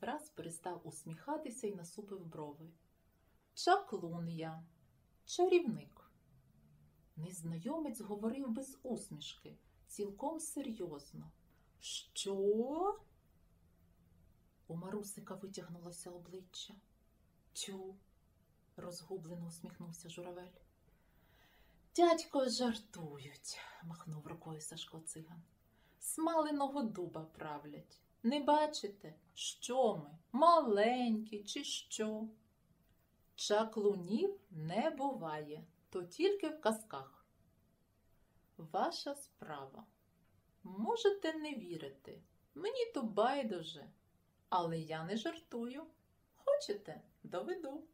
Враз перестав усміхатися і насупив брови. Чаклун я, чарівник. Незнайомець говорив без усмішки, цілком серйозно. Що? У Марусика витягнулося обличчя. Тю, розгублено усміхнувся журавель. Дядько жартують, махнув рукою Сашко циган. Смаленого дуба правлять. Не бачите, що ми, маленькі, чи що? Чаклунів не буває, то тільки в казках. Ваша справа. Можете не вірити, мені то байдуже, але я не жартую. Хочете, доведу.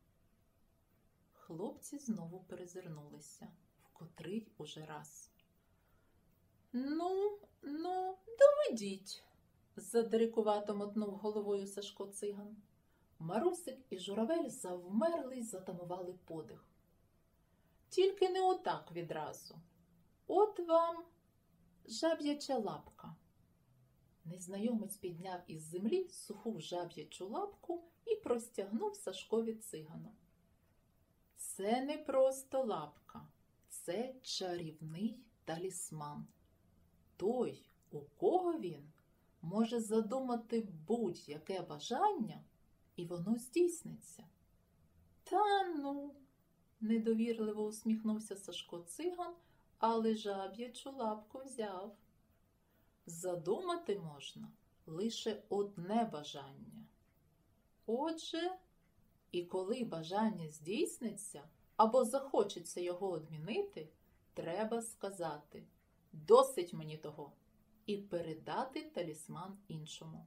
Хлопці знову перезирнулися, в котрий уже раз. Ну, ну, доведіть, задирикувато мотнув головою Сашко циган. Марусик і журавель завмерли й затамували подих. Тільки не отак відразу. От вам жаб'яча лапка. Незнайомець підняв із землі суху жаб'ячу лапку і простягнув Сашкові цигану. Це не просто лапка, це чарівний талісман. Той, у кого він, може задумати будь-яке бажання, і воно здійсниться. Та ну, недовірливо усміхнувся Сашко циган, але жаб'ячу лапку взяв. Задумати можна лише одне бажання. Отже, і коли бажання здійсниться або захочеться його одмінити, треба сказати досить мені того і передати талісман іншому.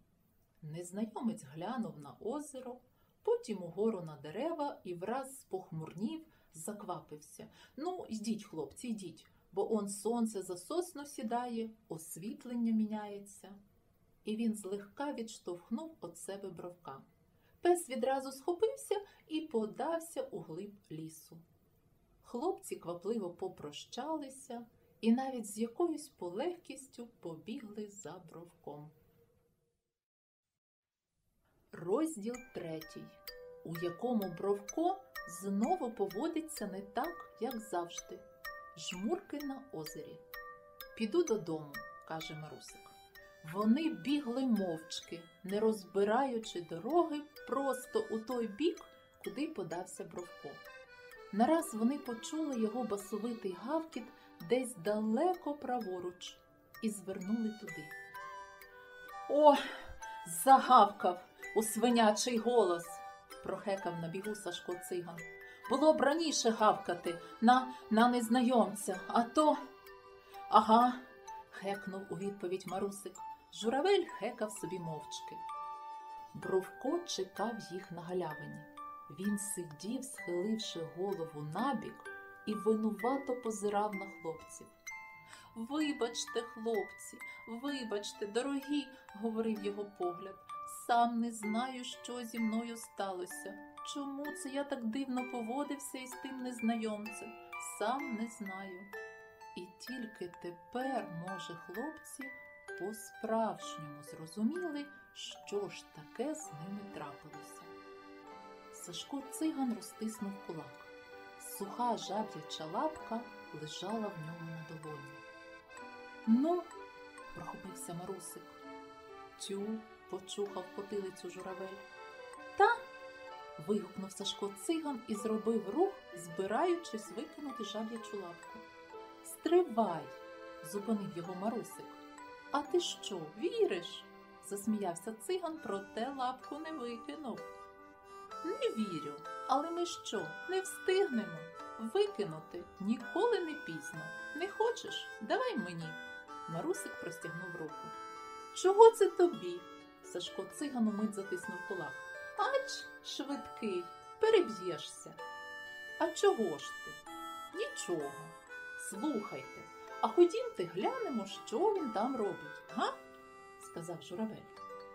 Незнайомець глянув на озеро, потім угору на дерева і враз спохмурнів, заквапився. Ну, йдіть, хлопці, йдіть, бо он сонце за сосну сідає, освітлення міняється. І він злегка відштовхнув від себе бровка. Пес відразу схопився і подався у глиб лісу. Хлопці квапливо попрощалися і навіть з якоюсь полегкістю побігли за бровком. Розділ третій, у якому Бровко знову поводиться не так, як завжди. Жмурки на озері. Піду додому, каже Марусик. Вони бігли мовчки, не розбираючи дороги просто у той бік, куди подався Бровко. Нараз вони почули його басовитий гавкіт десь далеко праворуч і звернули туди. О, загавкав у свинячий голос, прохекав на бігу Сашко циган. Було б раніше гавкати на, на незнайомця, а то. Ага, хекнув у відповідь Марусик. Журавель хекав собі мовчки. Бровко чекав їх на галявині. Він сидів, схиливши голову набік, і винувато позирав на хлопців. Вибачте, хлопці, вибачте, дорогі, говорив його погляд. Сам не знаю, що зі мною сталося. Чому це я так дивно поводився із тим незнайомцем? Сам не знаю. І тільки тепер, може, хлопці по-справжньому зрозуміли, що ж таке з ними трапилося. Сашко циган розтиснув кулак. Суха жаб'яча лапка лежала в ньому на долоні. Ну, прохопився Марусик. Тю, почухав потилицю журавель. Та. вигукнув Сашко циган і зробив рух, збираючись викинути жаб'ячу лапку. Стривай, зупинив його Марусик. А ти що, віриш? засміявся циган, проте лапку не викинув. Не вірю, але ми що, не встигнемо? Викинути ніколи не пізно. Не хочеш? Давай мені. Марусик простягнув руку. Чого це тобі? Сашко циган умить затиснув кулак. Ач, швидкий, переб'єшся. А чого ж ти? Нічого. Слухайте, а ходімте глянемо, що він там робить, га? сказав журавель.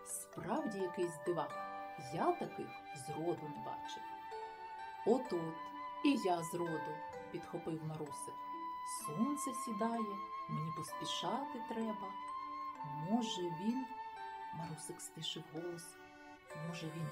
Справді якийсь дивак. Я таких зроду не бачив. От-от, і я зроду, підхопив Марусик. Сонце сідає, мені поспішати треба. Може, він, Марусик стишив голос, може, він